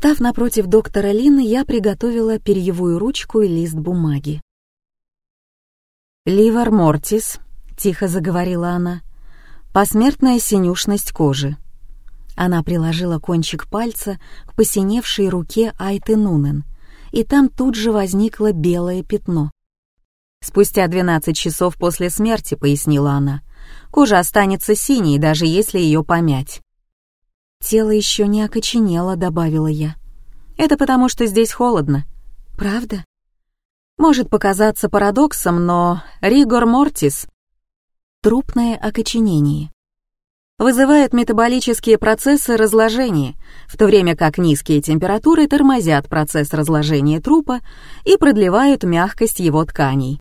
Встав напротив доктора Лины, я приготовила перьевую ручку и лист бумаги. «Ливер мортис», — тихо заговорила она, — «посмертная синюшность кожи». Она приложила кончик пальца к посиневшей руке Айты Нунен, и там тут же возникло белое пятно. «Спустя 12 часов после смерти», — пояснила она, — «кожа останется синей, даже если ее помять». «Тело еще не окоченело», — добавила я. «Это потому, что здесь холодно». «Правда?» Может показаться парадоксом, но ригор мортис — трупное окоченение вызывает метаболические процессы разложения, в то время как низкие температуры тормозят процесс разложения трупа и продлевают мягкость его тканей.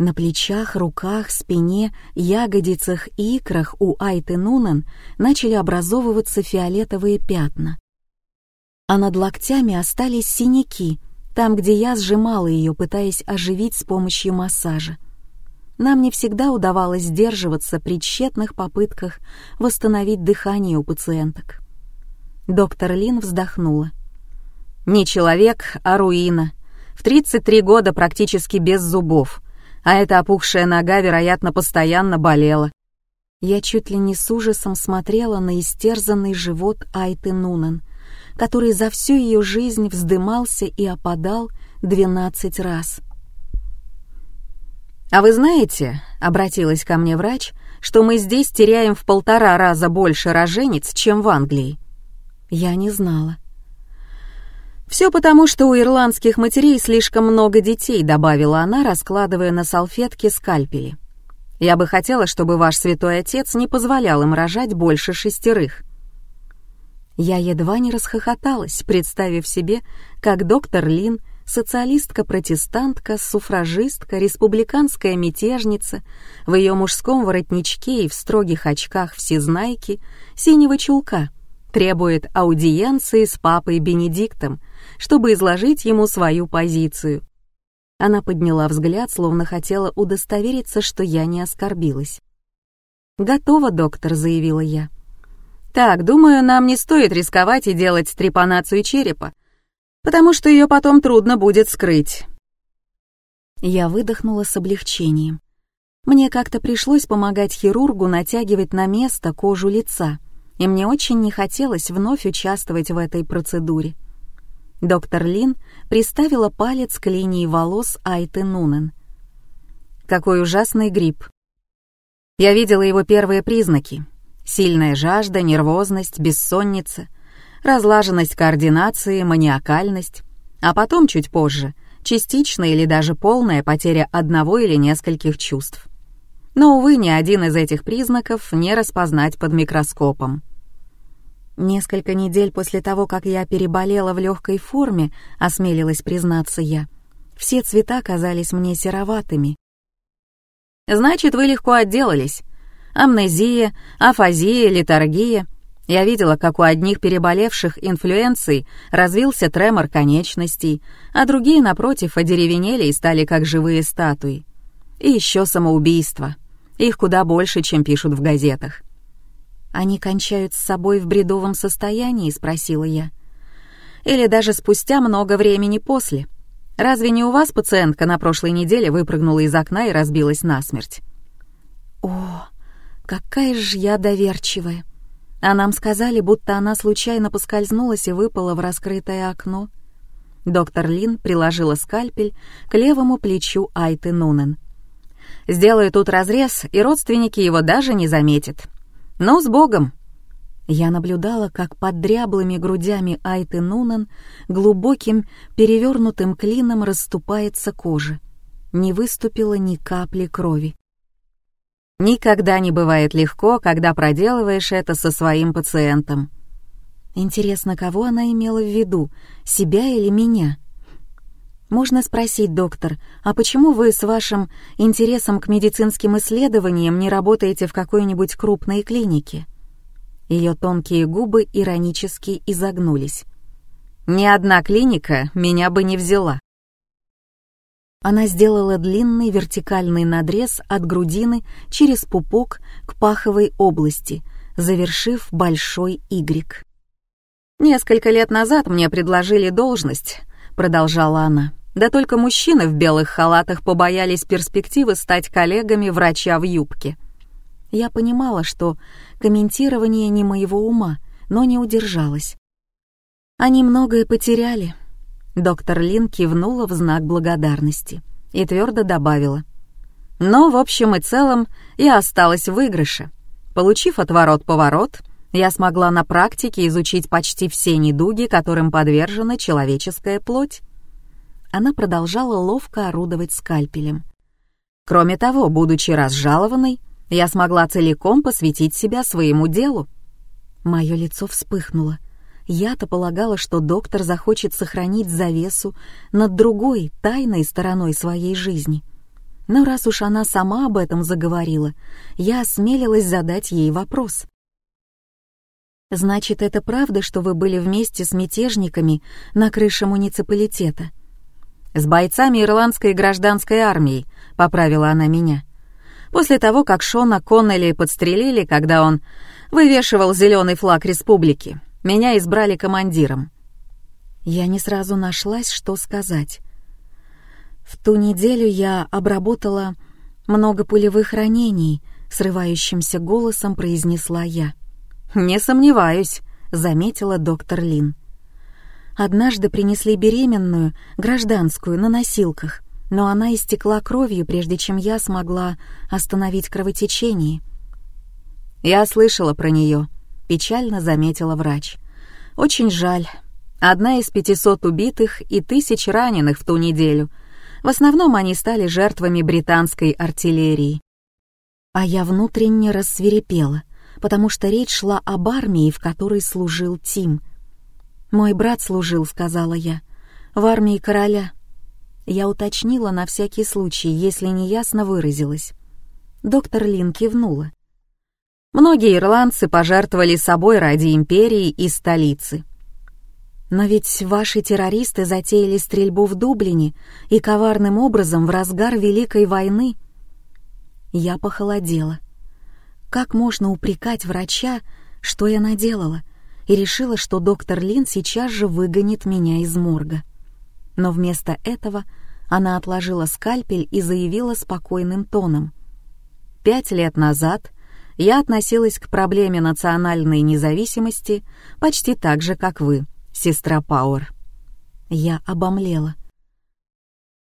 На плечах, руках, спине, ягодицах и икрах у Айты Нунан начали образовываться фиолетовые пятна. А над локтями остались синяки, там, где я сжимала ее, пытаясь оживить с помощью массажа. Нам не всегда удавалось сдерживаться при тщетных попытках восстановить дыхание у пациенток. Доктор Лин вздохнула. «Не человек, а руина. В 33 года практически без зубов, а эта опухшая нога, вероятно, постоянно болела». Я чуть ли не с ужасом смотрела на истерзанный живот Айты Нунан, который за всю ее жизнь вздымался и опадал 12 раз. «А вы знаете, — обратилась ко мне врач, — что мы здесь теряем в полтора раза больше роженец, чем в Англии?» Я не знала. «Все потому, что у ирландских матерей слишком много детей», — добавила она, раскладывая на салфетке скальпели. «Я бы хотела, чтобы ваш святой отец не позволял им рожать больше шестерых». Я едва не расхохоталась, представив себе, как доктор Лин социалистка-протестантка, суфражистка, республиканская мятежница, в ее мужском воротничке и в строгих очках всезнайки, синего чулка, требует аудиенции с папой Бенедиктом, чтобы изложить ему свою позицию. Она подняла взгляд, словно хотела удостовериться, что я не оскорбилась. «Готово, доктор», — заявила я. «Так, думаю, нам не стоит рисковать и делать трепанацию черепа, потому что ее потом трудно будет скрыть. Я выдохнула с облегчением. Мне как-то пришлось помогать хирургу натягивать на место кожу лица, и мне очень не хотелось вновь участвовать в этой процедуре. Доктор Лин приставила палец к линии волос Айты Нунен. Какой ужасный грипп. Я видела его первые признаки. Сильная жажда, нервозность, бессонница — разлаженность координации, маниакальность, а потом чуть позже частичная или даже полная потеря одного или нескольких чувств. Но, увы, ни один из этих признаков не распознать под микроскопом. Несколько недель после того, как я переболела в легкой форме, осмелилась признаться я, все цвета казались мне сероватыми. «Значит, вы легко отделались. Амнезия, афазия, литургия — я видела, как у одних переболевших инфлюенцией развился тремор конечностей, а другие, напротив, одеревенели и стали как живые статуи. И еще самоубийства. Их куда больше, чем пишут в газетах. «Они кончают с собой в бредовом состоянии?» — спросила я. «Или даже спустя много времени после. Разве не у вас пациентка на прошлой неделе выпрыгнула из окна и разбилась насмерть?» «О, какая же я доверчивая!» А нам сказали, будто она случайно поскользнулась и выпала в раскрытое окно. Доктор Лин приложила скальпель к левому плечу Айты Нунен. «Сделаю тут разрез, и родственники его даже не заметят. Ну, с Богом!» Я наблюдала, как под дряблыми грудями Айты Нунен глубоким перевернутым клином расступается кожа. Не выступило ни капли крови. Никогда не бывает легко, когда проделываешь это со своим пациентом. Интересно, кого она имела в виду, себя или меня? Можно спросить, доктор, а почему вы с вашим интересом к медицинским исследованиям не работаете в какой-нибудь крупной клинике? Ее тонкие губы иронически изогнулись. Ни одна клиника меня бы не взяла. Она сделала длинный вертикальный надрез от грудины через пупок к паховой области, завершив большой Y. «Несколько лет назад мне предложили должность», — продолжала она. «Да только мужчины в белых халатах побоялись перспективы стать коллегами врача в юбке». Я понимала, что комментирование не моего ума, но не удержалась. Они многое потеряли. Доктор Лин кивнула в знак благодарности и твердо добавила. Но, в общем и целом, я осталась в выигрыше. Получив отворот-поворот, я смогла на практике изучить почти все недуги, которым подвержена человеческая плоть. Она продолжала ловко орудовать скальпелем. Кроме того, будучи разжалованной, я смогла целиком посвятить себя своему делу. Мое лицо вспыхнуло. Я-то полагала, что доктор захочет сохранить завесу над другой, тайной стороной своей жизни. Но раз уж она сама об этом заговорила, я осмелилась задать ей вопрос. «Значит, это правда, что вы были вместе с мятежниками на крыше муниципалитета?» «С бойцами ирландской гражданской армии», — поправила она меня. После того, как Шона Коннелли подстрелили, когда он вывешивал зеленый флаг республики, меня избрали командиром. Я не сразу нашлась, что сказать. В ту неделю я обработала много пулевых ранений, срывающимся голосом произнесла я. «Не сомневаюсь», — заметила доктор Лин. Однажды принесли беременную, гражданскую, на носилках, но она истекла кровью, прежде чем я смогла остановить кровотечение. «Я слышала про нее», печально заметила врач. «Очень жаль. Одна из пятисот убитых и тысяч раненых в ту неделю. В основном они стали жертвами британской артиллерии». А я внутренне рассверепела, потому что речь шла об армии, в которой служил Тим. «Мой брат служил», — сказала я, — «в армии короля». Я уточнила на всякий случай, если неясно выразилась. Доктор Лин кивнула. Многие ирландцы пожертвовали собой ради империи и столицы. Но ведь ваши террористы затеяли стрельбу в Дублине и коварным образом в разгар Великой войны. Я похолодела. Как можно упрекать врача, что я наделала, и решила, что доктор Лин сейчас же выгонит меня из морга. Но вместо этого она отложила скальпель и заявила спокойным тоном. «Пять лет назад я относилась к проблеме национальной независимости почти так же, как вы, сестра Пауэр. Я обомлела.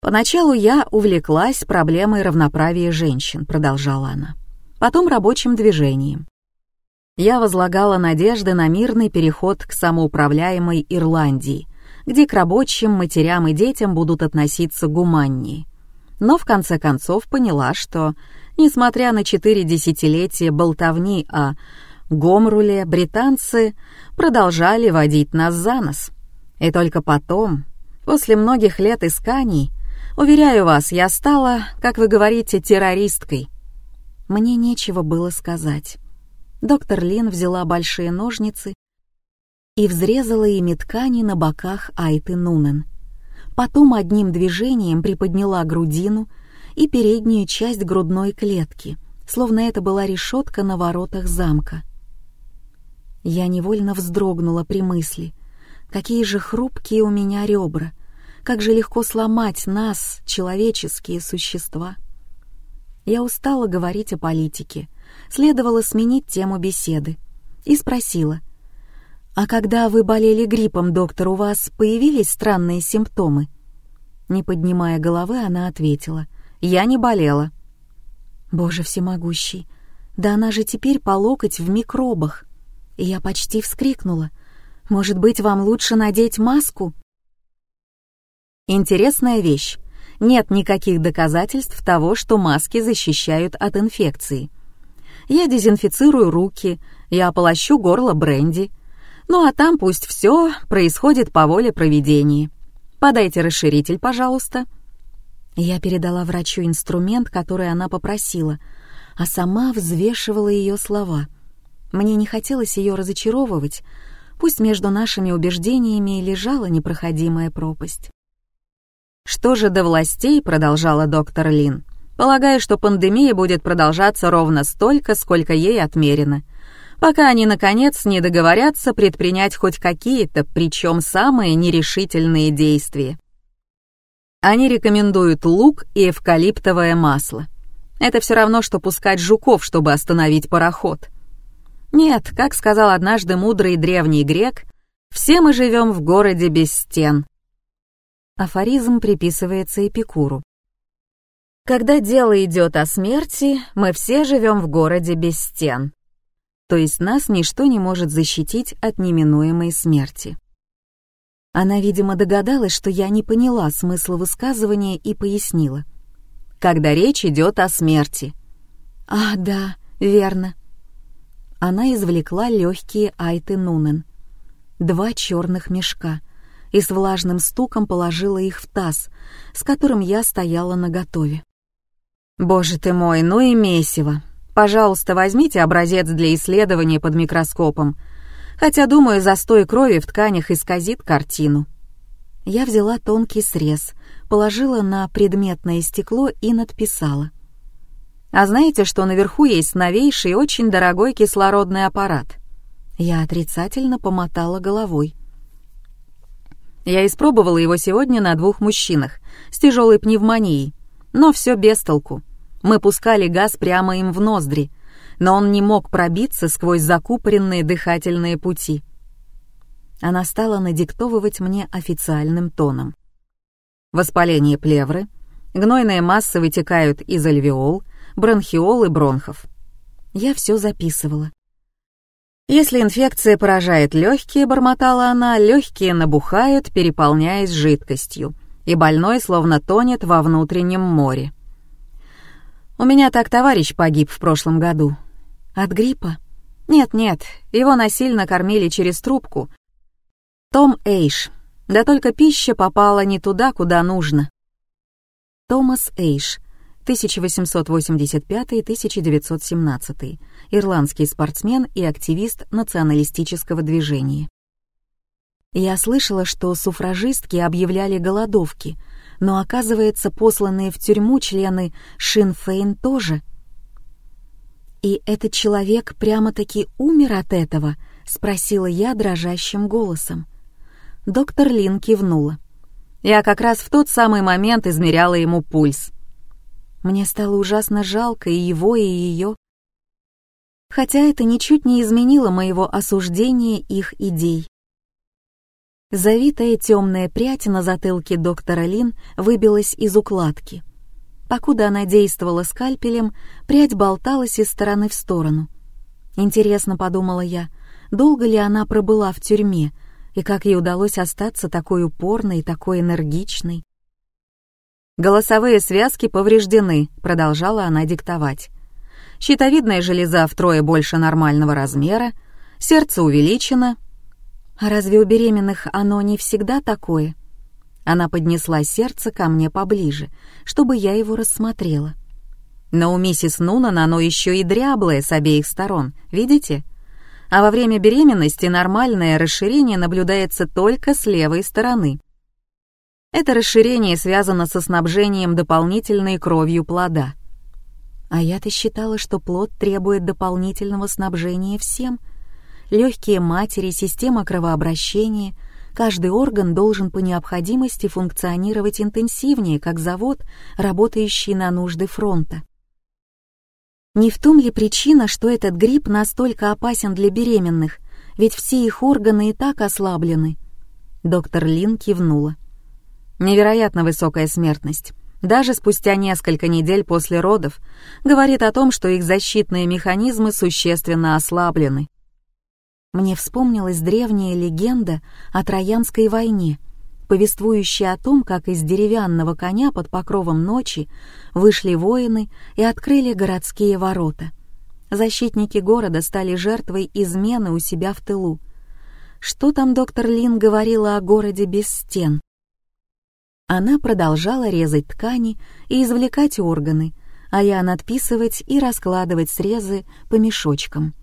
Поначалу я увлеклась проблемой равноправия женщин, продолжала она. Потом рабочим движением. Я возлагала надежды на мирный переход к самоуправляемой Ирландии, где к рабочим, матерям и детям будут относиться гуманнее. Но в конце концов поняла, что Несмотря на четыре десятилетия болтовни о Гомруле, британцы продолжали водить нас за нос. И только потом, после многих лет исканий, уверяю вас, я стала, как вы говорите, террористкой. Мне нечего было сказать. Доктор Лин взяла большие ножницы и взрезала ими ткани на боках Айты Нунен. Потом одним движением приподняла грудину — и переднюю часть грудной клетки, словно это была решетка на воротах замка. Я невольно вздрогнула при мысли, какие же хрупкие у меня ребра, как же легко сломать нас, человеческие существа. Я устала говорить о политике, следовало сменить тему беседы, и спросила, «А когда вы болели гриппом, доктор, у вас появились странные симптомы?» Не поднимая головы, она ответила, я не болела. Боже всемогущий, да она же теперь по локоть в микробах. И я почти вскрикнула. Может быть, вам лучше надеть маску? Интересная вещь. Нет никаких доказательств того, что маски защищают от инфекции. Я дезинфицирую руки, я полощу горло бренди. Ну а там пусть все происходит по воле проведения. Подайте расширитель, пожалуйста. Я передала врачу инструмент, который она попросила, а сама взвешивала ее слова. Мне не хотелось ее разочаровывать, пусть между нашими убеждениями и лежала непроходимая пропасть. «Что же до властей?» — продолжала доктор Лин. «Полагаю, что пандемия будет продолжаться ровно столько, сколько ей отмерено. пока они, наконец, не договорятся предпринять хоть какие-то, причем самые нерешительные действия. Они рекомендуют лук и эвкалиптовое масло. Это все равно, что пускать жуков, чтобы остановить пароход. Нет, как сказал однажды мудрый древний грек, все мы живем в городе без стен. Афоризм приписывается Эпикуру. Когда дело идет о смерти, мы все живем в городе без стен. То есть нас ничто не может защитить от неминуемой смерти. Она, видимо, догадалась, что я не поняла смысла высказывания и пояснила. Когда речь идет о смерти. А, да, верно. Она извлекла легкие айты Нунен. Два черных мешка и с влажным стуком положила их в таз, с которым я стояла наготове. Боже ты мой, ну и месиво. Пожалуйста, возьмите образец для исследования под микроскопом. Хотя, думаю, застой крови в тканях исказит картину. Я взяла тонкий срез, положила на предметное стекло и надписала. А знаете, что наверху есть новейший, очень дорогой кислородный аппарат? Я отрицательно помотала головой. Я испробовала его сегодня на двух мужчинах с тяжелой пневмонией, но все без толку. Мы пускали газ прямо им в ноздри, но он не мог пробиться сквозь закупоренные дыхательные пути. Она стала надиктовывать мне официальным тоном. Воспаление плевры, гнойные массы вытекают из альвеол, бронхиол и бронхов. Я все записывала. Если инфекция поражает легкие, бормотала она, легкие набухают, переполняясь жидкостью, и больной словно тонет во внутреннем море. У меня так товарищ погиб в прошлом году. От гриппа? Нет-нет, его насильно кормили через трубку. Том Эйш. Да только пища попала не туда, куда нужно. Томас Эйш, 1885-1917, ирландский спортсмен и активист националистического движения. Я слышала, что суфражистки объявляли голодовки, но, оказывается, посланные в тюрьму члены Шинфейн тоже. «И этот человек прямо-таки умер от этого?» — спросила я дрожащим голосом. Доктор Лин кивнула. Я как раз в тот самый момент измеряла ему пульс. Мне стало ужасно жалко и его, и ее. Хотя это ничуть не изменило моего осуждения их идей. Завитая темная прядь на затылке доктора Лин выбилась из укладки. Покуда она действовала скальпелем, прядь болталась из стороны в сторону. Интересно, подумала я, долго ли она пробыла в тюрьме, и как ей удалось остаться такой упорной и такой энергичной. «Голосовые связки повреждены», — продолжала она диктовать. «Щитовидная железа втрое больше нормального размера, сердце увеличено, «А разве у беременных оно не всегда такое?» Она поднесла сердце ко мне поближе, чтобы я его рассмотрела. Но у миссис Нунан оно еще и дряблое с обеих сторон, видите? А во время беременности нормальное расширение наблюдается только с левой стороны. Это расширение связано со снабжением дополнительной кровью плода. А я-то считала, что плод требует дополнительного снабжения всем — легкие матери, система кровообращения. Каждый орган должен по необходимости функционировать интенсивнее, как завод, работающий на нужды фронта. Не в том ли причина, что этот грипп настолько опасен для беременных, ведь все их органы и так ослаблены? Доктор Лин кивнула. Невероятно высокая смертность. Даже спустя несколько недель после родов говорит о том, что их защитные механизмы существенно ослаблены. Мне вспомнилась древняя легенда о Троянской войне, повествующая о том, как из деревянного коня под покровом ночи вышли воины и открыли городские ворота. Защитники города стали жертвой измены у себя в тылу. Что там доктор Лин говорила о городе без стен? Она продолжала резать ткани и извлекать органы, а я надписывать и раскладывать срезы по мешочкам —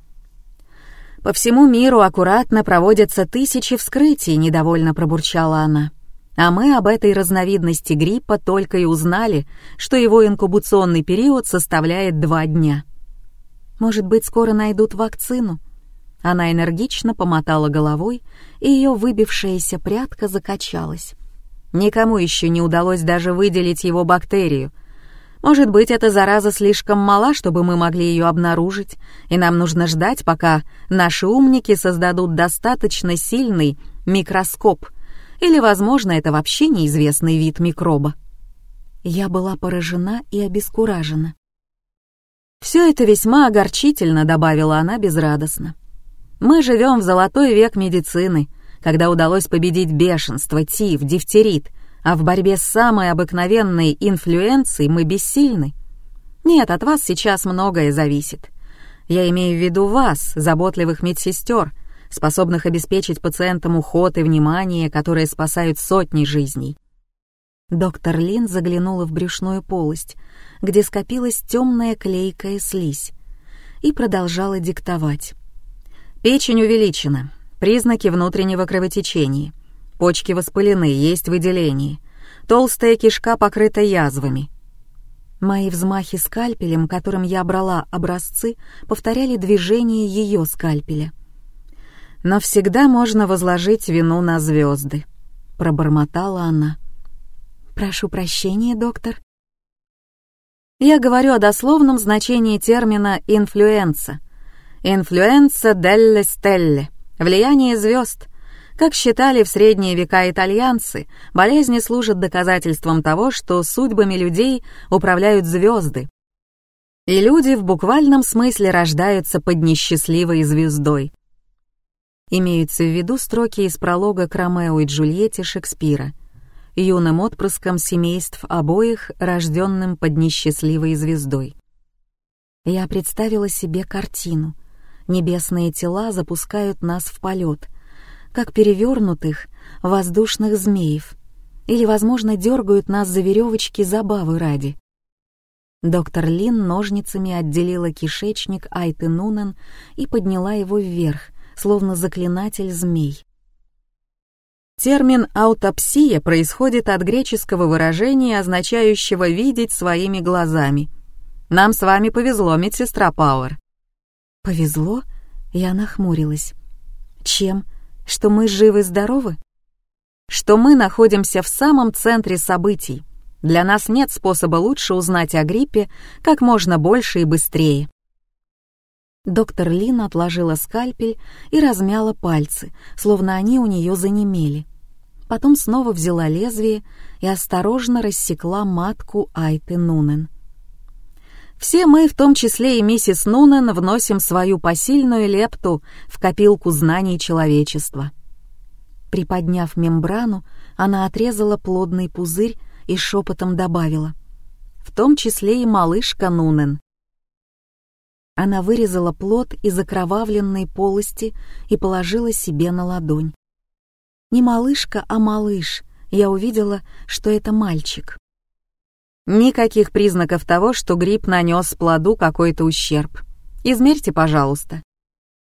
по всему миру аккуратно проводятся тысячи вскрытий, недовольно пробурчала она. А мы об этой разновидности гриппа только и узнали, что его инкубационный период составляет два дня. Может быть, скоро найдут вакцину? Она энергично помотала головой, и ее выбившаяся прядка закачалась. Никому еще не удалось даже выделить его бактерию. Может быть, эта зараза слишком мала, чтобы мы могли ее обнаружить, и нам нужно ждать, пока наши умники создадут достаточно сильный микроскоп. Или, возможно, это вообще неизвестный вид микроба. Я была поражена и обескуражена. «Все это весьма огорчительно», — добавила она безрадостно. «Мы живем в золотой век медицины, когда удалось победить бешенство, тиф, дифтерит, а в борьбе с самой обыкновенной инфлюенцией мы бессильны. Нет, от вас сейчас многое зависит. Я имею в виду вас, заботливых медсестер, способных обеспечить пациентам уход и внимание, которые спасают сотни жизней. Доктор Лин заглянула в брюшную полость, где скопилась темная клейкая слизь, и продолжала диктовать. Печень увеличена, признаки внутреннего кровотечения. Почки воспалены, есть выделение. Толстая кишка покрыта язвами. Мои взмахи скальпелем, которым я брала образцы, повторяли движение ее скальпеля. «Но всегда можно возложить вину на звезды», — пробормотала она. «Прошу прощения, доктор». Я говорю о дословном значении термина «инфлюенса». «Инфлюенса делле стелле» — влияние звезд. Как считали в средние века итальянцы, болезни служат доказательством того, что судьбами людей управляют звезды. И люди в буквальном смысле рождаются под несчастливой звездой. Имеются в виду строки из пролога к Ромео и Джульетте Шекспира — юным отпрыском семейств обоих, рожденным под несчастливой звездой. Я представила себе картину. Небесные тела запускают нас в полет, как перевернутых воздушных змеев, или, возможно, дергают нас за веревочки забавы ради. Доктор Лин ножницами отделила кишечник Айты Нунен и подняла его вверх, словно заклинатель змей. Термин «аутопсия» происходит от греческого выражения, означающего «видеть своими глазами». Нам с вами повезло, медсестра Пауэр. Повезло? Я нахмурилась. Чем? Что мы живы-здоровы? Что мы находимся в самом центре событий. Для нас нет способа лучше узнать о гриппе как можно больше и быстрее. Доктор Лин отложила скальпель и размяла пальцы, словно они у нее занемели потом снова взяла лезвие и осторожно рассекла матку Айты Нунен. Все мы, в том числе и миссис Нунен, вносим свою посильную лепту в копилку знаний человечества. Приподняв мембрану, она отрезала плодный пузырь и шепотом добавила, в том числе и малышка Нунен. Она вырезала плод из окровавленной полости и положила себе на ладонь. Не малышка, а малыш. Я увидела, что это мальчик. Никаких признаков того, что гриб нанес плоду какой-то ущерб. Измерьте, пожалуйста.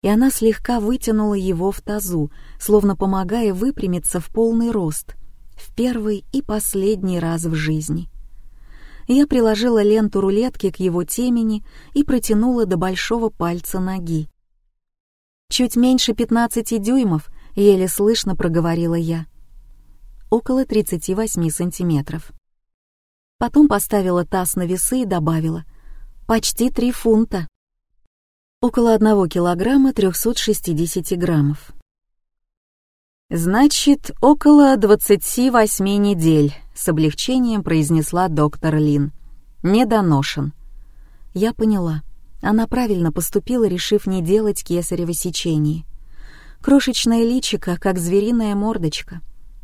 И она слегка вытянула его в тазу, словно помогая выпрямиться в полный рост, в первый и последний раз в жизни. Я приложила ленту рулетки к его темени и протянула до большого пальца ноги. Чуть меньше пятнадцати дюймов —— еле слышно проговорила я. Около 38 сантиметров. Потом поставила таз на весы и добавила. Почти три фунта. Около одного килограмма 360 граммов. «Значит, около 28 недель», — с облегчением произнесла доктор Лин. «Недоношен». Я поняла. Она правильно поступила, решив не делать кесарево сечение. Крошечное личико, как звериная мордочка.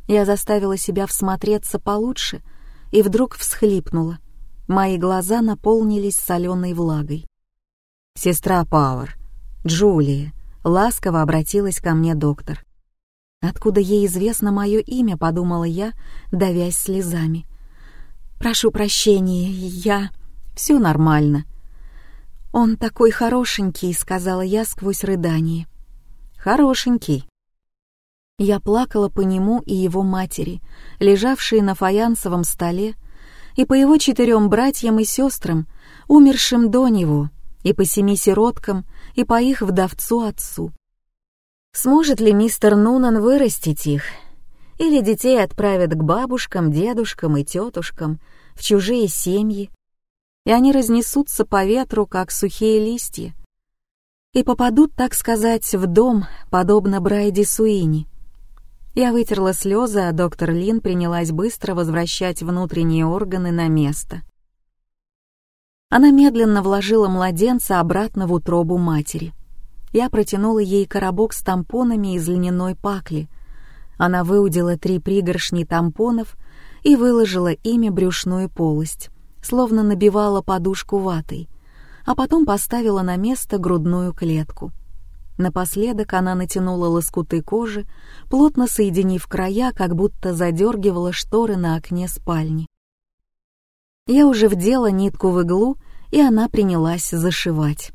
Я заставила себя всмотреться получше и вдруг всхлипнула. Мои глаза наполнились соленой влагой. «Сестра Пауэр, Джулия», — ласково обратилась ко мне доктор. «Откуда ей известно мое имя?» — подумала я, давясь слезами. «Прошу прощения, я...» «Все нормально». «Он такой хорошенький», — сказала я сквозь рыдание. Хорошенький. Я плакала по нему и его матери, лежавшей на фаянсовом столе, и по его четырем братьям и сестрам, умершим до него, и по семи сироткам, и по их вдовцу-отцу. Сможет ли мистер Нунан вырастить их? Или детей отправят к бабушкам, дедушкам и тетушкам в чужие семьи, и они разнесутся по ветру, как сухие листья, и попадут, так сказать, в дом, подобно Брайди Суини. Я вытерла слезы, а доктор Лин принялась быстро возвращать внутренние органы на место. Она медленно вложила младенца обратно в утробу матери. Я протянула ей коробок с тампонами из льняной пакли. Она выудила три пригоршни тампонов и выложила ими брюшную полость, словно набивала подушку ватой, а потом поставила на место грудную клетку. Напоследок она натянула лоскуты кожи, плотно соединив края, как будто задергивала шторы на окне спальни. Я уже вдела нитку в иглу, и она принялась зашивать.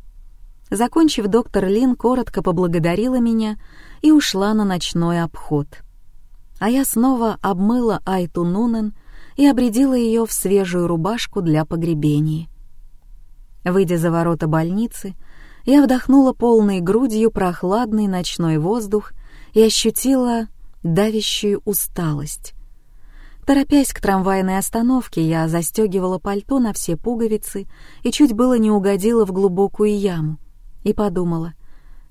Закончив, доктор Лин коротко поблагодарила меня и ушла на ночной обход. А я снова обмыла Айту Нунен и обредила ее в свежую рубашку для погребения. Выйдя за ворота больницы, я вдохнула полной грудью прохладный ночной воздух и ощутила давящую усталость. Торопясь к трамвайной остановке, я застегивала пальто на все пуговицы и чуть было не угодила в глубокую яму и подумала,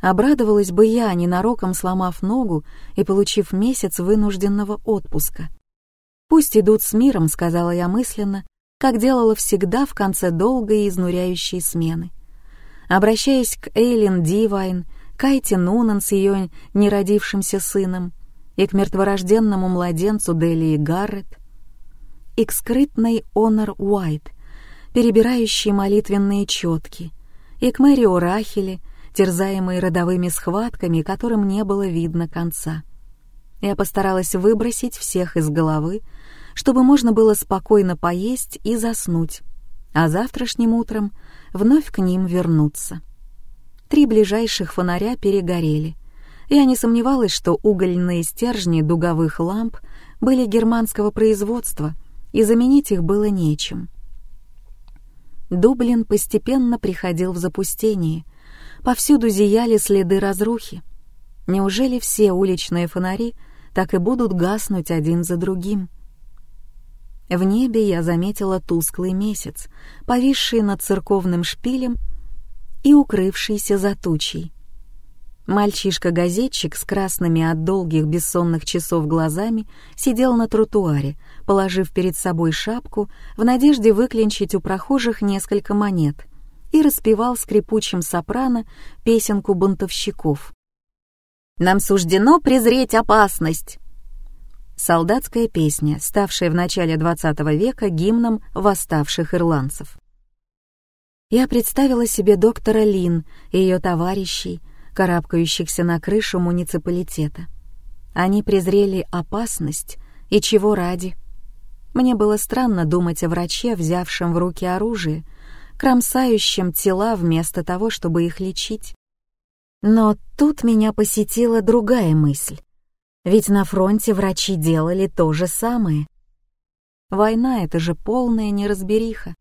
обрадовалась бы я, ненароком сломав ногу и получив месяц вынужденного отпуска. «Пусть идут с миром», — сказала я мысленно, как делала всегда в конце долгой и изнуряющей смены. Обращаясь к Эйлин Дивайн, Кайте Нунан с ее неродившимся сыном и к мертворожденному младенцу Делии Гаррет, и к скрытной Онор Уайт, перебирающей молитвенные четки, и к Мэри Орахеле, терзаемой родовыми схватками, которым не было видно конца. Я постаралась выбросить всех из головы, чтобы можно было спокойно поесть и заснуть, а завтрашним утром вновь к ним вернуться. Три ближайших фонаря перегорели. Я не сомневалась, что угольные стержни дуговых ламп были германского производства, и заменить их было нечем. Дублин постепенно приходил в запустение. Повсюду зияли следы разрухи. Неужели все уличные фонари так и будут гаснуть один за другим? В небе я заметила тусклый месяц, повисший над церковным шпилем и укрывшийся за тучей. Мальчишка-газетчик с красными от долгих бессонных часов глазами сидел на тротуаре, положив перед собой шапку в надежде выклинчить у прохожих несколько монет, и распевал скрипучим сопрано песенку бунтовщиков. «Нам суждено презреть опасность!» Солдатская песня, ставшая в начале XX века гимном восставших ирландцев. Я представила себе доктора Лин и ее товарищей, карабкающихся на крышу муниципалитета. Они презрели опасность, и чего ради. Мне было странно думать о враче, взявшем в руки оружие, кромсающем тела вместо того, чтобы их лечить. Но тут меня посетила другая мысль. Ведь на фронте врачи делали то же самое. Война — это же полная неразбериха.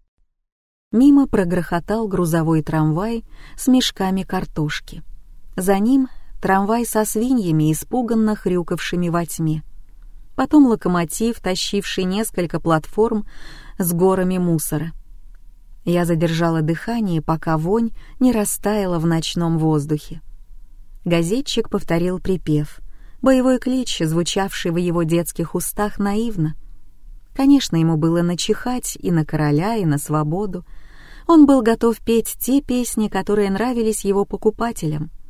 Мимо прогрохотал грузовой трамвай с мешками картошки. За ним трамвай со свиньями, испуганно хрюкавшими во тьме. Потом локомотив, тащивший несколько платформ с горами мусора. Я задержала дыхание, пока вонь не растаяла в ночном воздухе. Газетчик повторил припев, боевой клич, звучавший в его детских устах наивно. Конечно, ему было начихать и на короля, и на свободу. Он был готов петь те песни, которые нравились его покупателям —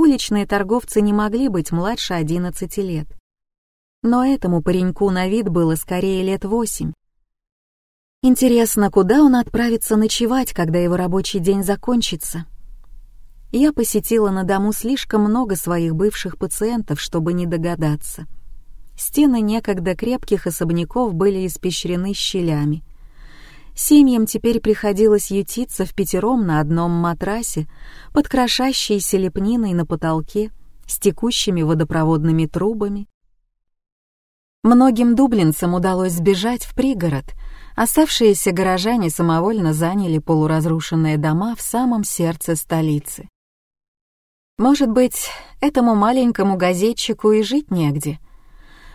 уличные торговцы не могли быть младше 11 лет. Но этому пареньку на вид было скорее лет восемь. Интересно, куда он отправится ночевать, когда его рабочий день закончится? Я посетила на дому слишком много своих бывших пациентов, чтобы не догадаться. Стены некогда крепких особняков были испещрены щелями. Семьям теперь приходилось ютиться в пятером на одном матрасе под крошащейся лепниной на потолке с текущими водопроводными трубами. Многим дублинцам удалось сбежать в пригород, оставшиеся горожане самовольно заняли полуразрушенные дома в самом сердце столицы. Может быть, этому маленькому газетчику и жить негде.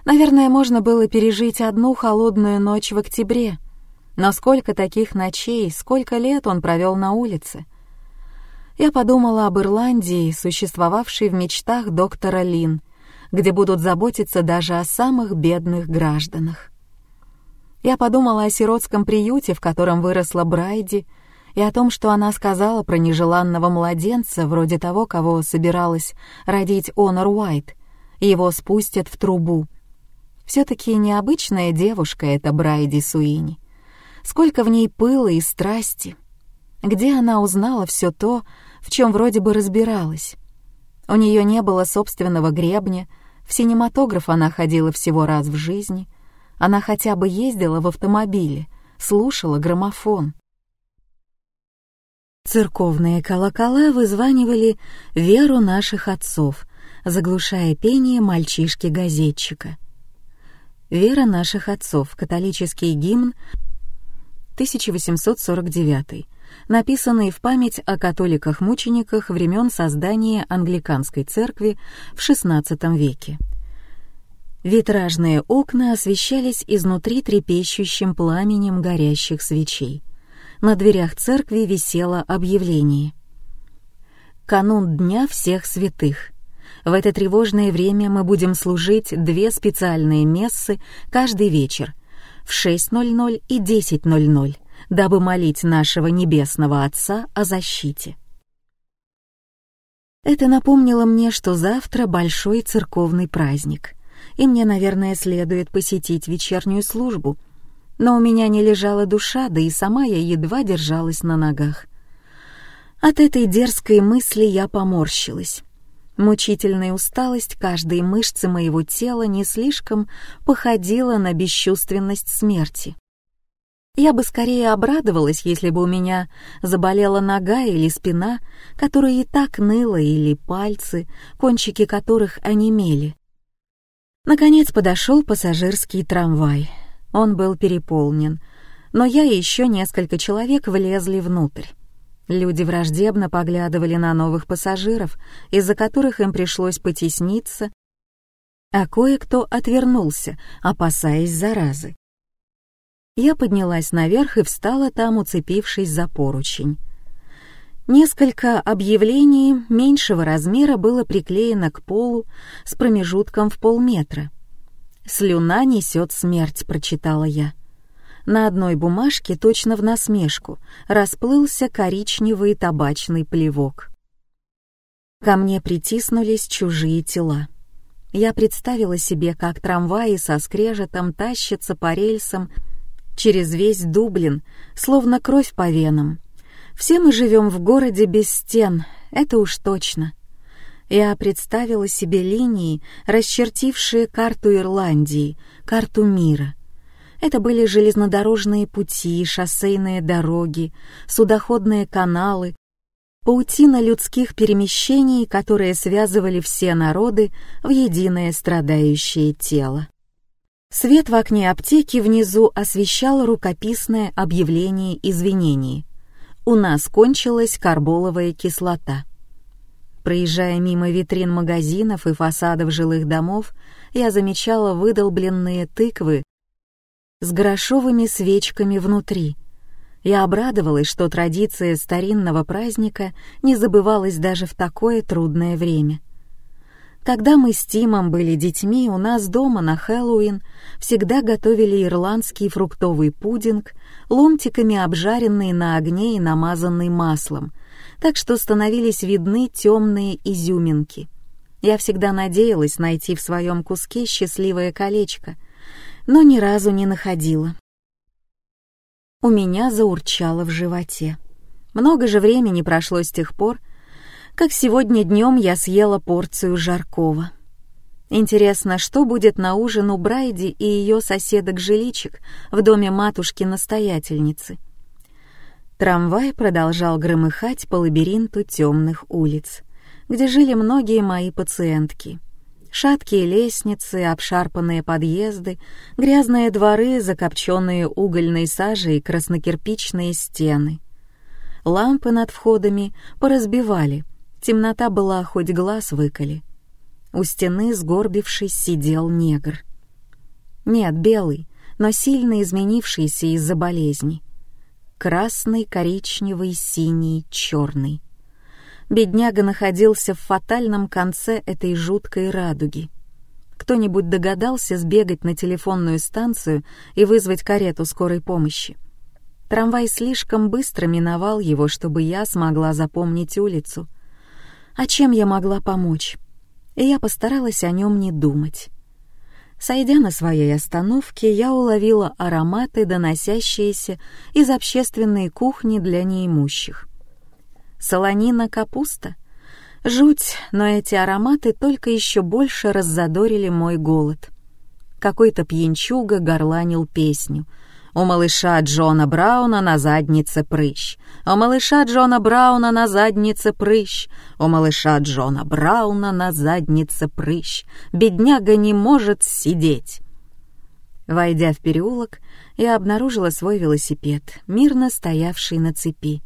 Наверное, можно было пережить одну холодную ночь в октябре. Но сколько таких ночей, сколько лет он провел на улице. Я подумала об Ирландии, существовавшей в мечтах доктора Лин, где будут заботиться даже о самых бедных гражданах. Я подумала о сиротском приюте, в котором выросла Брайди, и о том, что она сказала про нежеланного младенца, вроде того, кого собиралась родить Онор Уайт, его спустят в трубу. Все-таки необычная девушка эта Брайди Суини. Сколько в ней пыла и страсти. Где она узнала все то, в чем вроде бы разбиралась? У нее не было собственного гребня, в синематограф она ходила всего раз в жизни, она хотя бы ездила в автомобиле, слушала граммофон. Церковные колокола вызванивали веру наших отцов, заглушая пение мальчишки-газетчика. «Вера наших отцов» — католический гимн 1849, написанный в память о католиках-мучениках времен создания англиканской церкви в XVI веке. Витражные окна освещались изнутри трепещущим пламенем горящих свечей — на дверях церкви висело объявление. «Канун Дня всех святых. В это тревожное время мы будем служить две специальные мессы каждый вечер в 6.00 и 10.00, дабы молить нашего Небесного Отца о защите». Это напомнило мне, что завтра большой церковный праздник, и мне, наверное, следует посетить вечернюю службу — но у меня не лежала душа, да и сама я едва держалась на ногах. От этой дерзкой мысли я поморщилась. Мучительная усталость каждой мышцы моего тела не слишком походила на бесчувственность смерти. Я бы скорее обрадовалась, если бы у меня заболела нога или спина, которая и так ныла, или пальцы, кончики которых онемели. Наконец подошел пассажирский трамвай — он был переполнен, но я и еще несколько человек влезли внутрь. Люди враждебно поглядывали на новых пассажиров, из-за которых им пришлось потесниться, а кое-кто отвернулся, опасаясь заразы. Я поднялась наверх и встала там, уцепившись за поручень. Несколько объявлений меньшего размера было приклеено к полу с промежутком в полметра. «Слюна несет смерть», — прочитала я. На одной бумажке, точно в насмешку, расплылся коричневый табачный плевок. Ко мне притиснулись чужие тела. Я представила себе, как трамваи со скрежетом тащатся по рельсам через весь Дублин, словно кровь по венам. Все мы живем в городе без стен, это уж точно. Я представила себе линии, расчертившие карту Ирландии, карту мира. Это были железнодорожные пути, шоссейные дороги, судоходные каналы, паутина людских перемещений, которые связывали все народы в единое страдающее тело. Свет в окне аптеки внизу освещал рукописное объявление извинений. У нас кончилась карболовая кислота. Проезжая мимо витрин магазинов и фасадов жилых домов, я замечала выдолбленные тыквы с грошовыми свечками внутри. Я обрадовалась, что традиция старинного праздника не забывалась даже в такое трудное время. Когда мы с Тимом были детьми, у нас дома на Хэллоуин всегда готовили ирландский фруктовый пудинг, ломтиками обжаренный на огне и намазанный маслом — так что становились видны темные изюминки. Я всегда надеялась найти в своем куске счастливое колечко, но ни разу не находила. У меня заурчало в животе. Много же времени прошло с тех пор, как сегодня днем я съела порцию жаркого. Интересно, что будет на ужин у Брайди и ее соседок-жиличек в доме матушки-настоятельницы. Трамвай продолжал громыхать по лабиринту темных улиц, где жили многие мои пациентки. Шаткие лестницы, обшарпанные подъезды, грязные дворы, закопченные угольной сажей краснокирпичные стены. Лампы над входами поразбивали, Темнота была хоть глаз выколи. У стены, сгорбившись, сидел негр. Нет, белый, но сильно изменившийся из-за болезни. Красный, коричневый, синий, черный. Бедняга находился в фатальном конце этой жуткой радуги. Кто-нибудь догадался сбегать на телефонную станцию и вызвать карету скорой помощи? Трамвай слишком быстро миновал его, чтобы я смогла запомнить улицу. А чем я могла помочь? И я постаралась о нем не думать. Сойдя на своей остановке, я уловила ароматы, доносящиеся из общественной кухни для неимущих. Солонина, капуста. Жуть, но эти ароматы только еще больше раззадорили мой голод. Какой-то пьянчуга горланил песню — у малыша Джона Брауна на заднице прыщ. У малыша Джона Брауна на заднице прыщ. У малыша Джона Брауна на заднице прыщ. Бедняга не может сидеть. Войдя в переулок, я обнаружила свой велосипед, мирно стоявший на цепи.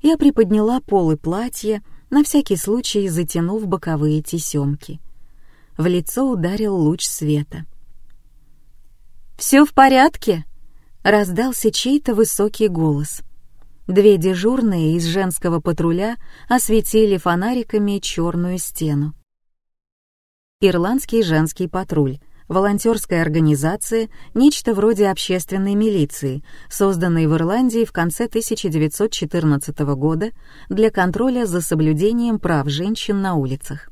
Я приподняла полы платья, на всякий случай затянув боковые тесемки. В лицо ударил луч света. «Все в порядке?» Раздался чей-то высокий голос. Две дежурные из женского патруля осветили фонариками черную стену. Ирландский женский патруль — волонтерская организация, нечто вроде общественной милиции, созданной в Ирландии в конце 1914 года для контроля за соблюдением прав женщин на улицах.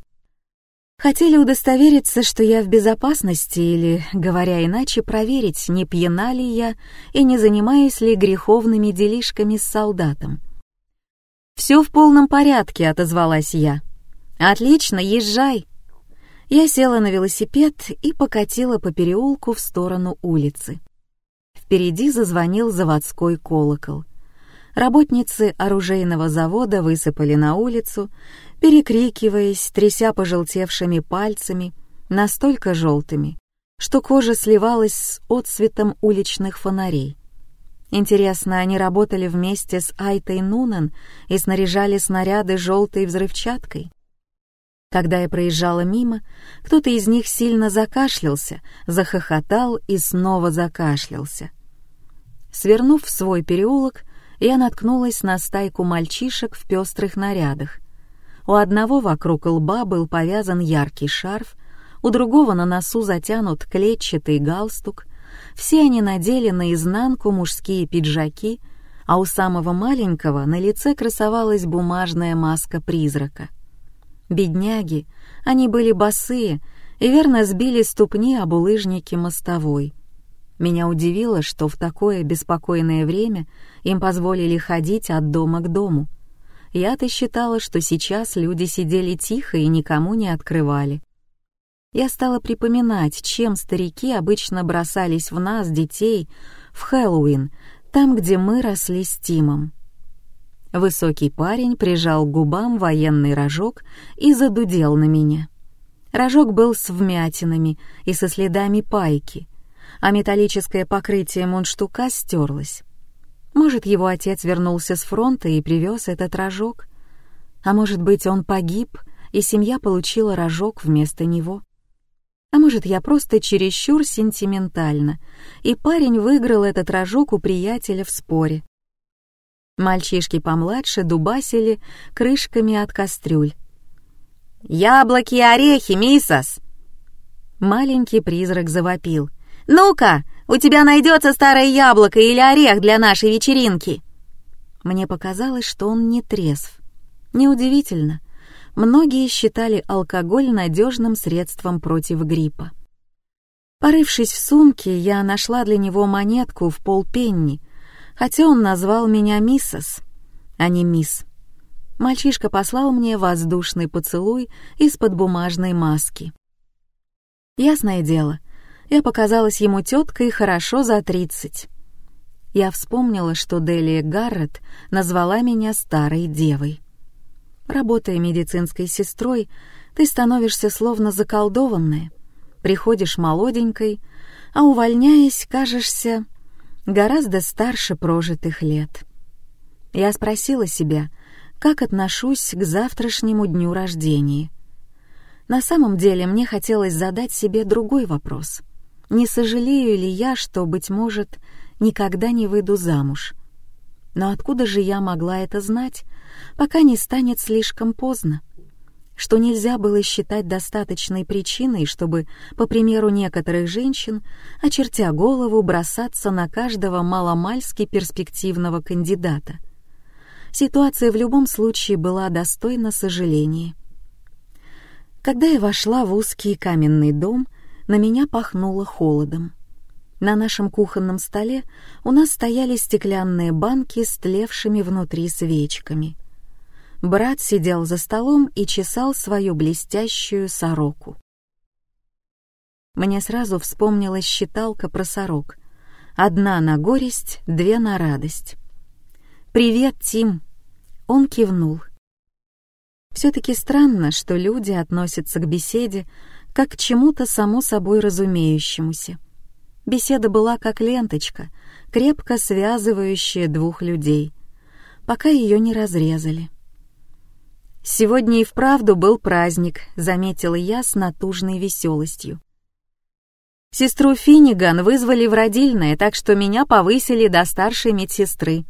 Хотели удостовериться, что я в безопасности или, говоря иначе, проверить, не пьяна ли я и не занимаюсь ли греховными делишками с солдатом. «Все в полном порядке», — отозвалась я. «Отлично, езжай». Я села на велосипед и покатила по переулку в сторону улицы. Впереди зазвонил заводской колокол. Работницы оружейного завода высыпали на улицу, перекрикиваясь, тряся пожелтевшими пальцами, настолько желтыми, что кожа сливалась с отсветом уличных фонарей. Интересно, они работали вместе с Айтой Нунан и снаряжали снаряды желтой взрывчаткой? Когда я проезжала мимо, кто-то из них сильно закашлялся, захохотал и снова закашлялся. Свернув в свой переулок, я наткнулась на стайку мальчишек в пестрых нарядах, у одного вокруг лба был повязан яркий шарф, у другого на носу затянут клетчатый галстук. Все они надели наизнанку мужские пиджаки, а у самого маленького на лице красовалась бумажная маска призрака. Бедняги, они были босые и верно сбили ступни об улыжнике мостовой. Меня удивило, что в такое беспокойное время им позволили ходить от дома к дому — я-то считала, что сейчас люди сидели тихо и никому не открывали. Я стала припоминать, чем старики обычно бросались в нас, детей, в Хэллоуин, там, где мы росли с Тимом. Высокий парень прижал к губам военный рожок и задудел на меня. Рожок был с вмятинами и со следами пайки, а металлическое покрытие мундштука стерлось. Может, его отец вернулся с фронта и привез этот рожок? А может быть, он погиб, и семья получила рожок вместо него? А может, я просто чересчур сентиментальна, и парень выиграл этот рожок у приятеля в споре. Мальчишки помладше дубасили крышками от кастрюль. «Яблоки и орехи, миссас!» Маленький призрак завопил. «Ну-ка, у тебя найдется старое яблоко или орех для нашей вечеринки!» Мне показалось, что он не трезв. Неудивительно. Многие считали алкоголь надежным средством против гриппа. Порывшись в сумке, я нашла для него монетку в полпенни, хотя он назвал меня миссис, а не мисс. Мальчишка послал мне воздушный поцелуй из-под бумажной маски. Ясное дело, я показалась ему теткой хорошо за тридцать. Я вспомнила, что Делия Гаррет назвала меня старой девой. Работая медицинской сестрой, ты становишься словно заколдованная. Приходишь молоденькой, а увольняясь, кажешься гораздо старше прожитых лет. Я спросила себя, как отношусь к завтрашнему дню рождения. На самом деле мне хотелось задать себе другой вопрос. Не сожалею ли я, что, быть может, никогда не выйду замуж? Но откуда же я могла это знать, пока не станет слишком поздно? Что нельзя было считать достаточной причиной, чтобы, по примеру некоторых женщин, очертя голову, бросаться на каждого маломальски перспективного кандидата. Ситуация в любом случае была достойна сожаления. Когда я вошла в узкий каменный дом, на меня пахнуло холодом. На нашем кухонном столе у нас стояли стеклянные банки с тлевшими внутри свечками. Брат сидел за столом и чесал свою блестящую сороку. Мне сразу вспомнилась считалка про сорок. Одна на горесть, две на радость. «Привет, Тим!» Он кивнул. Все-таки странно, что люди относятся к беседе как к чему-то само собой разумеющемуся. Беседа была как ленточка, крепко связывающая двух людей, пока ее не разрезали. «Сегодня и вправду был праздник», — заметила я с натужной веселостью. Сестру Финниган вызвали в родильное, так что меня повысили до старшей медсестры.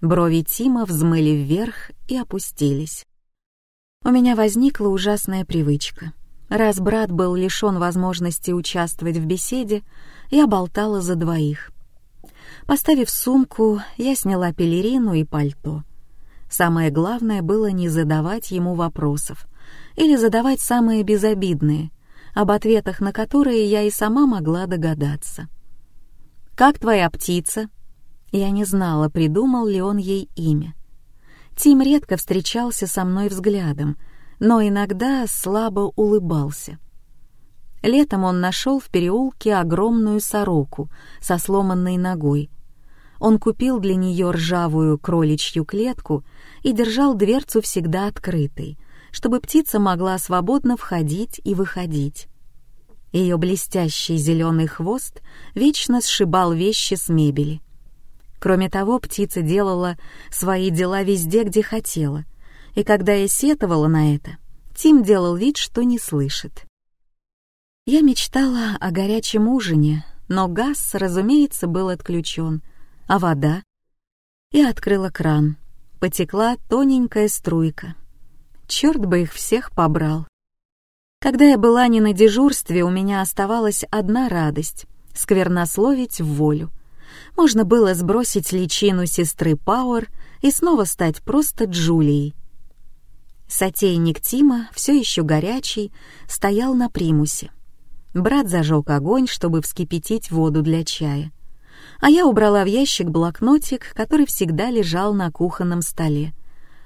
Брови Тима взмыли вверх и опустились. У меня возникла ужасная привычка. Раз брат был лишён возможности участвовать в беседе, я болтала за двоих. Поставив сумку, я сняла пелерину и пальто. Самое главное было не задавать ему вопросов или задавать самые безобидные, об ответах на которые я и сама могла догадаться. «Как твоя птица?» Я не знала, придумал ли он ей имя. Тим редко встречался со мной взглядом, но иногда слабо улыбался. Летом он нашел в переулке огромную сороку со сломанной ногой. Он купил для нее ржавую кроличью клетку и держал дверцу всегда открытой, чтобы птица могла свободно входить и выходить. Ее блестящий зеленый хвост вечно сшибал вещи с мебели — Кроме того, птица делала свои дела везде, где хотела. И когда я сетовала на это, Тим делал вид, что не слышит. Я мечтала о горячем ужине, но газ, разумеется, был отключен, а вода... Я открыла кран. Потекла тоненькая струйка. Черт бы их всех побрал. Когда я была не на дежурстве, у меня оставалась одна радость — сквернословить в волю — можно было сбросить личину сестры Пауэр и снова стать просто Джулией. Сотейник Тима, все еще горячий, стоял на примусе. Брат зажег огонь, чтобы вскипятить воду для чая. А я убрала в ящик блокнотик, который всегда лежал на кухонном столе.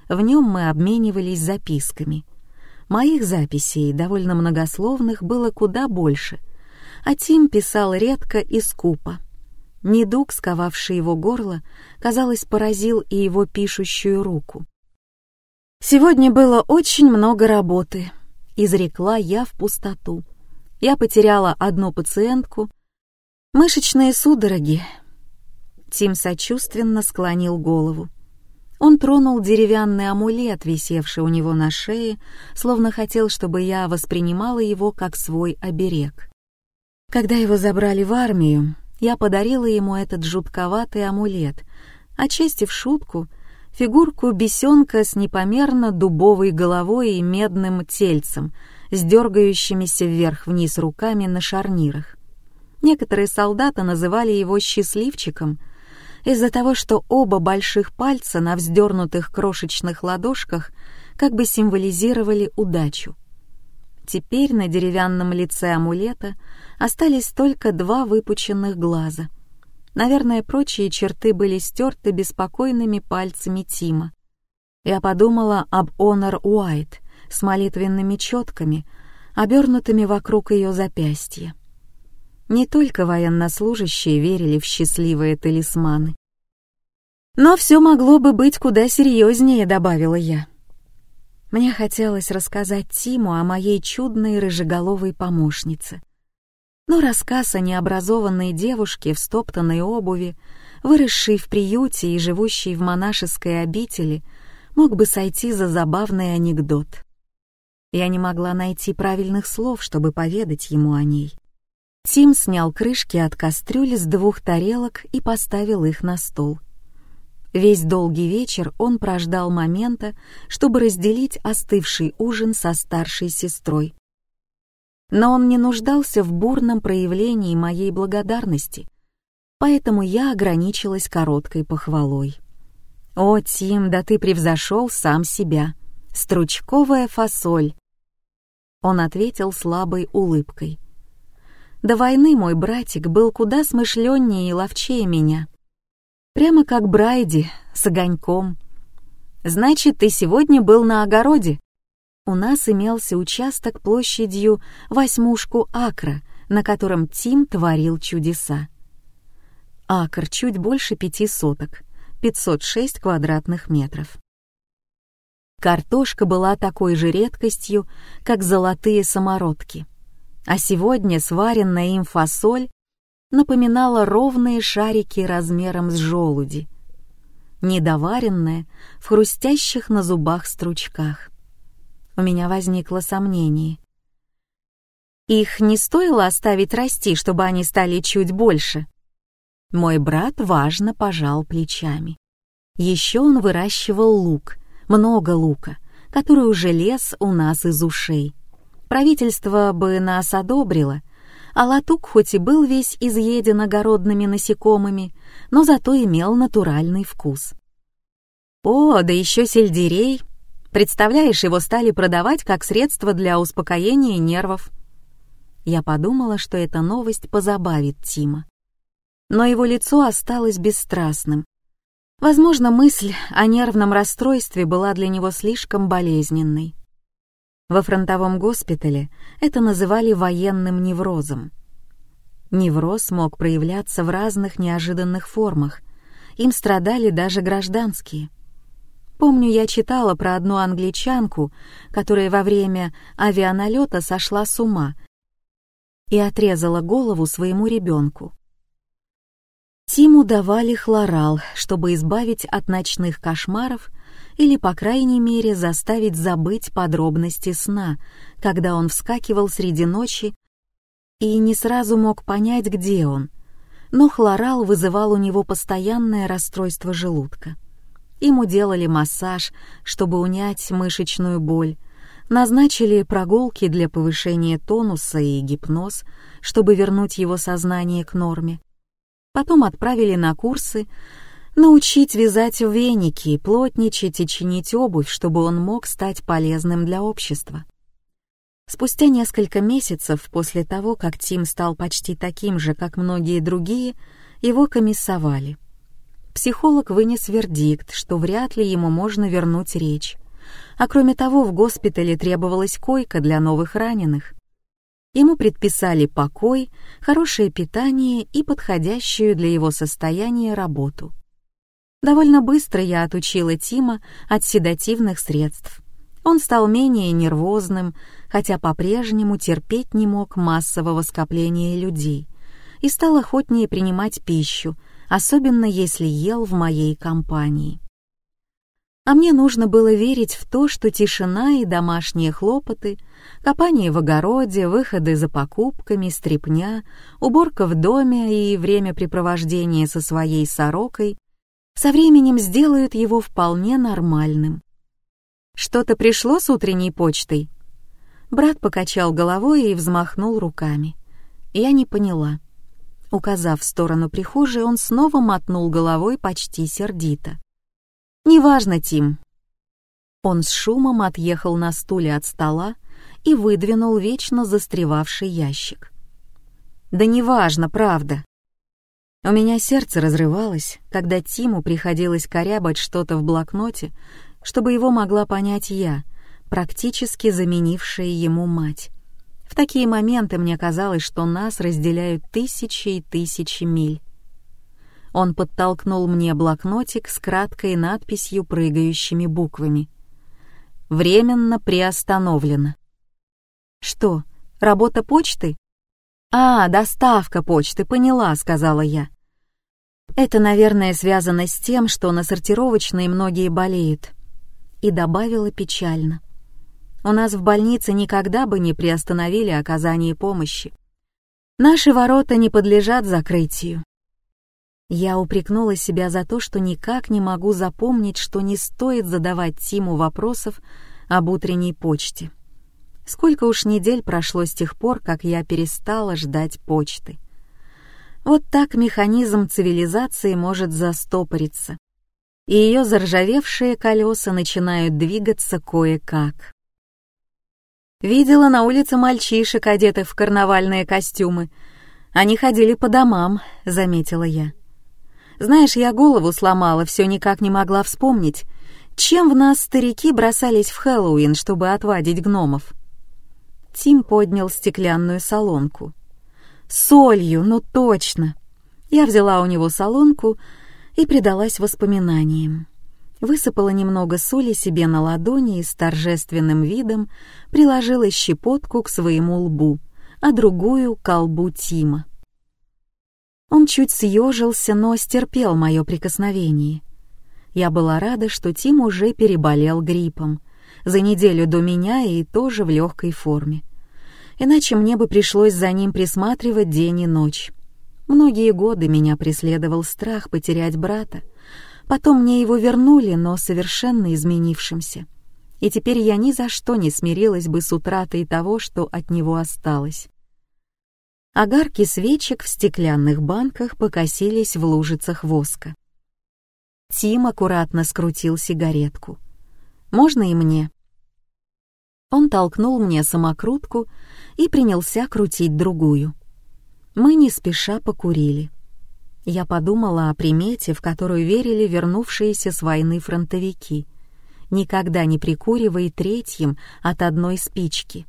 В нем мы обменивались записками. Моих записей, довольно многословных, было куда больше, а Тим писал редко и скупо. Недуг, сковавший его горло, казалось, поразил и его пишущую руку. «Сегодня было очень много работы», — изрекла я в пустоту. Я потеряла одну пациентку. Мышечные судороги. Тим сочувственно склонил голову. Он тронул деревянный амулет, висевший у него на шее, словно хотел, чтобы я воспринимала его как свой оберег. Когда его забрали в армию, я подарила ему этот жутковатый амулет, очистив шутку, фигурку бесенка с непомерно дубовой головой и медным тельцем, с дергающимися вверх-вниз руками на шарнирах. Некоторые солдаты называли его «счастливчиком», из-за того, что оба больших пальца на вздернутых крошечных ладошках как бы символизировали удачу. Теперь на деревянном лице амулета остались только два выпученных глаза. Наверное, прочие черты были стерты беспокойными пальцами Тима. Я подумала об Онор Уайт с молитвенными четками, обернутыми вокруг ее запястья. Не только военнослужащие верили в счастливые талисманы. «Но все могло бы быть куда серьезнее», — добавила я. Мне хотелось рассказать Тиму о моей чудной рыжеголовой помощнице. Но рассказ о необразованной девушке в стоптанной обуви, выросшей в приюте и живущей в монашеской обители, мог бы сойти за забавный анекдот. Я не могла найти правильных слов, чтобы поведать ему о ней. Тим снял крышки от кастрюли с двух тарелок и поставил их на стол. Весь долгий вечер он прождал момента, чтобы разделить остывший ужин со старшей сестрой. Но он не нуждался в бурном проявлении моей благодарности, поэтому я ограничилась короткой похвалой. «О, Тим, да ты превзошел сам себя! Стручковая фасоль!» Он ответил слабой улыбкой. До войны мой братик был куда смышленнее и ловчее меня. Прямо как Брайди, с огоньком. «Значит, ты сегодня был на огороде?» У нас имелся участок площадью восьмушку акра, на котором Тим творил чудеса. Акр чуть больше пяти соток, 506 квадратных метров. Картошка была такой же редкостью, как золотые самородки. А сегодня сваренная им фасоль напоминала ровные шарики размером с желуди, недоваренная в хрустящих на зубах стручках. У меня возникло сомнение. Их не стоило оставить расти, чтобы они стали чуть больше. Мой брат важно пожал плечами. Еще он выращивал лук, много лука, который уже лез у нас из ушей. Правительство бы нас одобрило, а латук хоть и был весь изъеден огородными насекомыми, но зато имел натуральный вкус. О, да еще сельдерей! Представляешь, его стали продавать как средство для успокоения нервов. Я подумала, что эта новость позабавит Тима. Но его лицо осталось бесстрастным. Возможно, мысль о нервном расстройстве была для него слишком болезненной. Во фронтовом госпитале это называли военным неврозом. Невроз мог проявляться в разных неожиданных формах. Им страдали даже гражданские. Помню, я читала про одну англичанку, которая во время авианалета сошла с ума и отрезала голову своему ребенку. Тиму давали хлорал, чтобы избавить от ночных кошмаров или, по крайней мере, заставить забыть подробности сна, когда он вскакивал среди ночи и не сразу мог понять, где он. Но хлорал вызывал у него постоянное расстройство желудка. Ему делали массаж, чтобы унять мышечную боль, назначили прогулки для повышения тонуса и гипноз, чтобы вернуть его сознание к норме. Потом отправили на курсы, научить вязать веники, плотничать и чинить обувь, чтобы он мог стать полезным для общества. Спустя несколько месяцев после того, как Тим стал почти таким же, как многие другие, его комиссовали. Психолог вынес вердикт, что вряд ли ему можно вернуть речь. А кроме того, в госпитале требовалась койка для новых раненых. Ему предписали покой, хорошее питание и подходящую для его состояния работу. Довольно быстро я отучила Тима от седативных средств. Он стал менее нервозным, хотя по-прежнему терпеть не мог массового скопления людей, и стал охотнее принимать пищу, особенно если ел в моей компании. А мне нужно было верить в то, что тишина и домашние хлопоты, копание в огороде, выходы за покупками, стряпня, уборка в доме и времяпрепровождение со своей сорокой со временем сделают его вполне нормальным. «Что-то пришло с утренней почтой?» Брат покачал головой и взмахнул руками. Я не поняла. Указав в сторону прихожей, он снова мотнул головой почти сердито. «Неважно, Тим». Он с шумом отъехал на стуле от стола и выдвинул вечно застревавший ящик. «Да неважно, правда. У меня сердце разрывалось, когда Тиму приходилось корябать что-то в блокноте, чтобы его могла понять я, практически заменившая ему мать. В такие моменты мне казалось, что нас разделяют тысячи и тысячи миль. Он подтолкнул мне блокнотик с краткой надписью прыгающими буквами. «Временно приостановлено». «Что, работа почты?» «А, доставка почты, поняла», — сказала я. «Это, наверное, связано с тем, что на сортировочной многие болеют. и добавила печально. «У нас в больнице никогда бы не приостановили оказание помощи. Наши ворота не подлежат закрытию. Я упрекнула себя за то, что никак не могу запомнить, что не стоит задавать Тиму вопросов об утренней почте. Сколько уж недель прошло с тех пор, как я перестала ждать почты. Вот так механизм цивилизации может застопориться, и ее заржавевшие колеса начинают двигаться кое-как. Видела на улице мальчишек, одетых в карнавальные костюмы. Они ходили по домам, заметила я. Знаешь, я голову сломала, все никак не могла вспомнить, чем в нас старики бросались в Хэллоуин, чтобы отвадить гномов. Тим поднял стеклянную солонку. Солью, ну точно. Я взяла у него солонку и предалась воспоминаниям высыпала немного соли себе на ладони и с торжественным видом приложила щепотку к своему лбу, а другую — к колбу Тима. Он чуть съежился, но стерпел мое прикосновение. Я была рада, что Тим уже переболел гриппом, за неделю до меня и тоже в легкой форме. Иначе мне бы пришлось за ним присматривать день и ночь. Многие годы меня преследовал страх потерять брата, Потом мне его вернули, но совершенно изменившимся. И теперь я ни за что не смирилась бы с утратой того, что от него осталось. Огарки свечек в стеклянных банках покосились в лужицах воска. Тим аккуратно скрутил сигаретку. «Можно и мне?» Он толкнул мне самокрутку и принялся крутить другую. Мы не спеша покурили. Я подумала о примете, в которую верили вернувшиеся с войны фронтовики. Никогда не прикуривай третьим от одной спички.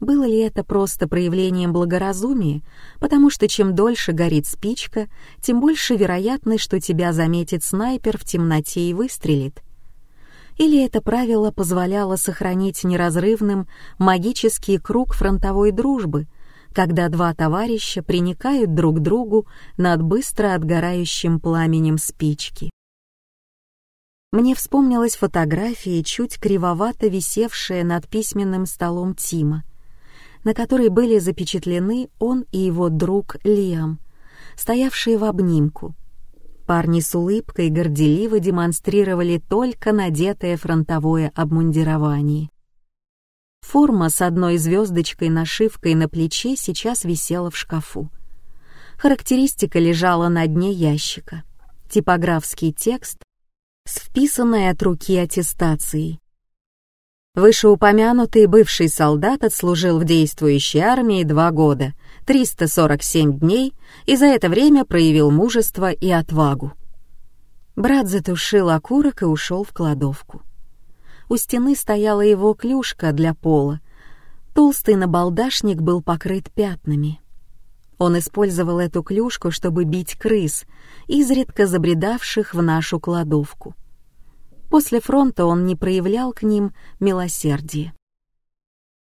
Было ли это просто проявлением благоразумия, потому что чем дольше горит спичка, тем больше вероятность, что тебя заметит снайпер в темноте и выстрелит? Или это правило позволяло сохранить неразрывным магический круг фронтовой дружбы, когда два товарища приникают друг к другу над быстро отгорающим пламенем спички. Мне вспомнилась фотография, чуть кривовато висевшая над письменным столом Тима, на которой были запечатлены он и его друг Лиам, стоявшие в обнимку. Парни с улыбкой горделиво демонстрировали только надетое фронтовое обмундирование. Форма с одной звездочкой нашивкой на плече сейчас висела в шкафу. Характеристика лежала на дне ящика. Типографский текст с вписанной от руки аттестацией. Вышеупомянутый бывший солдат отслужил в действующей армии два года, 347 дней, и за это время проявил мужество и отвагу. Брат затушил окурок и ушел в кладовку. У стены стояла его клюшка для пола. Толстый набалдашник был покрыт пятнами. Он использовал эту клюшку, чтобы бить крыс, изредка забредавших в нашу кладовку. После фронта он не проявлял к ним милосердия.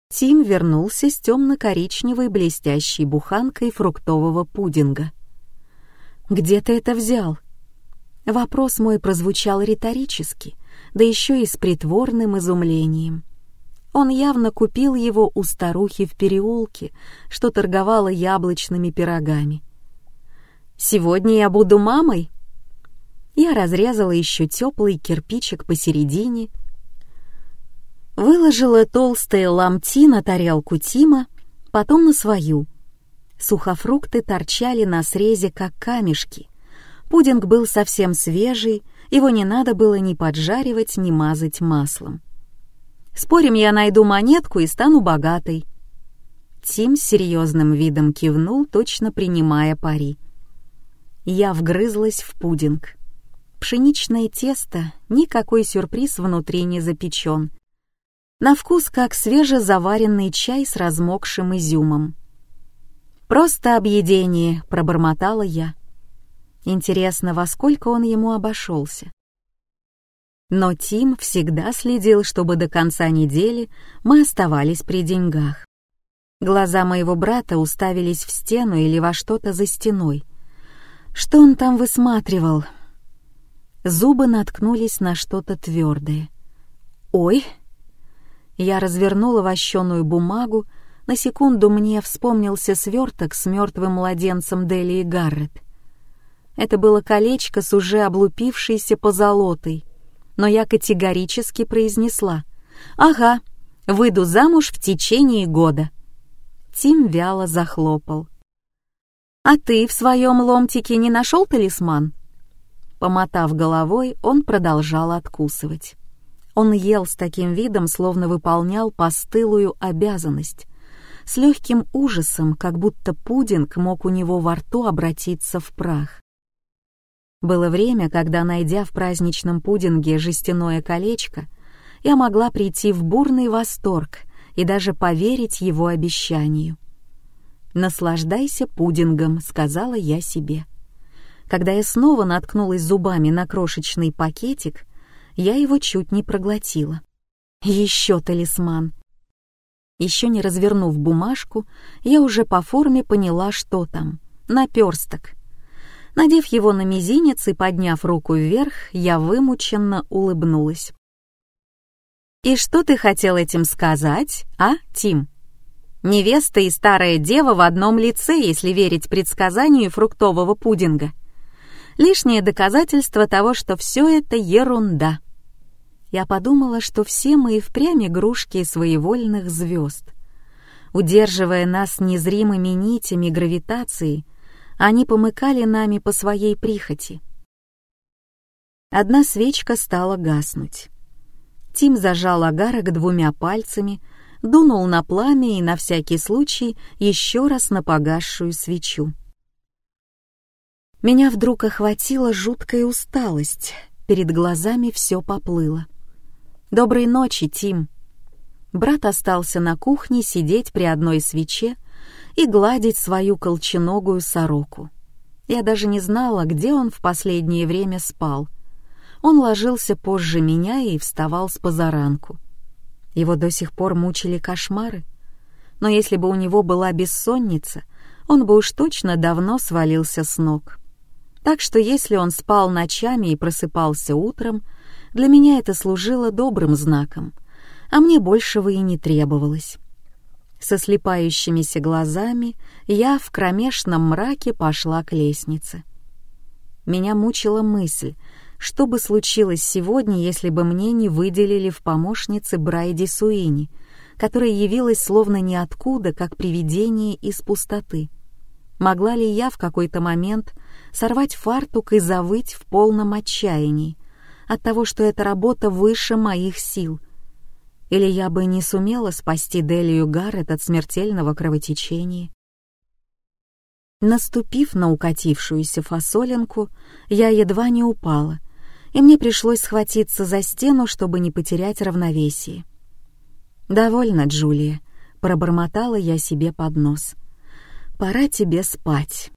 Тим вернулся с темно-коричневой блестящей буханкой фруктового пудинга. «Где ты это взял?» Вопрос мой прозвучал риторически, да еще и с притворным изумлением. Он явно купил его у старухи в переулке, что торговала яблочными пирогами. «Сегодня я буду мамой?» Я разрезала еще теплый кирпичик посередине, выложила толстые ломти на тарелку Тима, потом на свою. Сухофрукты торчали на срезе, как камешки. Пудинг был совсем свежий, его не надо было ни поджаривать, ни мазать маслом. Спорим, я найду монетку и стану богатой. Тим серьезным видом кивнул, точно принимая пари. Я вгрызлась в пудинг. Пшеничное тесто, никакой сюрприз внутри не запечен. На вкус как свежезаваренный чай с размокшим изюмом. «Просто объедение», — пробормотала я. Интересно, во сколько он ему обошелся. Но Тим всегда следил, чтобы до конца недели мы оставались при деньгах. Глаза моего брата уставились в стену или во что-то за стеной. Что он там высматривал? Зубы наткнулись на что-то твердое. «Ой!» Я развернула вощеную бумагу, на секунду мне вспомнился сверток с мертвым младенцем Дели и Гаррет. Это было колечко с уже облупившейся позолотой, но я категорически произнесла «Ага, выйду замуж в течение года». Тим вяло захлопал. «А ты в своем ломтике не нашел талисман?» Помотав головой, он продолжал откусывать. Он ел с таким видом, словно выполнял постылую обязанность, с легким ужасом, как будто пудинг мог у него во рту обратиться в прах. Было время, когда, найдя в праздничном пудинге жестяное колечко, я могла прийти в бурный восторг и даже поверить его обещанию. «Наслаждайся пудингом», — сказала я себе. Когда я снова наткнулась зубами на крошечный пакетик, я его чуть не проглотила. Еще талисман. Еще не развернув бумажку, я уже по форме поняла, что там. Наперсток. Надев его на мизинец и подняв руку вверх, я вымученно улыбнулась. «И что ты хотел этим сказать, а, Тим?» «Невеста и старая дева в одном лице, если верить предсказанию фруктового пудинга. Лишнее доказательство того, что все это ерунда» я подумала, что все мы и впрямь игрушки своевольных звезд. Удерживая нас незримыми нитями гравитации, они помыкали нами по своей прихоти. Одна свечка стала гаснуть. Тим зажал агарок двумя пальцами, дунул на пламя и на всякий случай еще раз на погасшую свечу. Меня вдруг охватила жуткая усталость, перед глазами все поплыло. «Доброй ночи, Тим». Брат остался на кухне сидеть при одной свече и гладить свою колченогую сороку. Я даже не знала, где он в последнее время спал. Он ложился позже меня и вставал с позаранку. Его до сих пор мучили кошмары. Но если бы у него была бессонница, он бы уж точно давно свалился с ног. Так что если он спал ночами и просыпался утром, для меня это служило добрым знаком, а мне большего и не требовалось. Со слепающимися глазами я в кромешном мраке пошла к лестнице. Меня мучила мысль, что бы случилось сегодня, если бы мне не выделили в помощнице Брайди Суини, которая явилась словно ниоткуда, как привидение из пустоты. Могла ли я в какой-то момент сорвать фартук и завыть в полном отчаянии, от того, что эта работа выше моих сил. Или я бы не сумела спасти Делию Гаррет от смертельного кровотечения. Наступив на укатившуюся фасолинку, я едва не упала, и мне пришлось схватиться за стену, чтобы не потерять равновесие. «Довольно, Джулия», — пробормотала я себе под нос. «Пора тебе спать».